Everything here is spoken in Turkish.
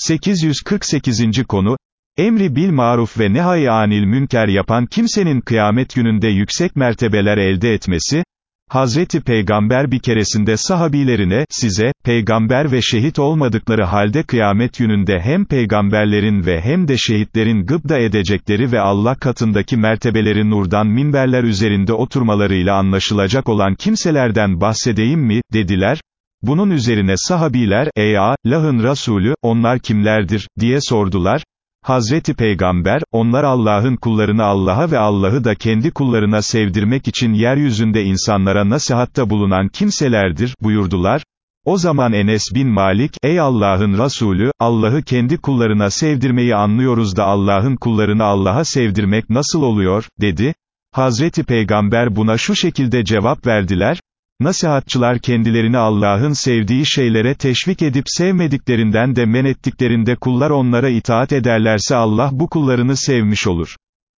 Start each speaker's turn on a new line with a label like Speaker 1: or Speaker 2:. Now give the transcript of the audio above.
Speaker 1: 848. konu, Emri bil maruf ve nehay anil münker yapan kimsenin kıyamet gününde yüksek mertebeler elde etmesi, Hazreti Peygamber bir keresinde sahabilerine, size, peygamber ve şehit olmadıkları halde kıyamet gününde hem peygamberlerin ve hem de şehitlerin gıbda edecekleri ve Allah katındaki mertebeleri nurdan minberler üzerinde oturmalarıyla anlaşılacak olan kimselerden bahsedeyim mi, dediler, bunun üzerine sahabiler, ey Allah'ın Resulü, onlar kimlerdir, diye sordular, Hazreti Peygamber, onlar Allah'ın kullarını Allah'a ve Allah'ı da kendi kullarına sevdirmek için yeryüzünde insanlara nasihatta bulunan kimselerdir, buyurdular. O zaman Enes bin Malik, ey Allah'ın Resulü, Allah'ı kendi kullarına sevdirmeyi anlıyoruz da Allah'ın kullarını Allah'a sevdirmek nasıl oluyor, dedi. Hazreti Peygamber buna şu şekilde cevap verdiler, Nasihatçılar kendilerini Allah'ın sevdiği şeylere teşvik edip sevmediklerinden de men ettiklerinde kullar onlara itaat ederlerse Allah bu kullarını sevmiş olur.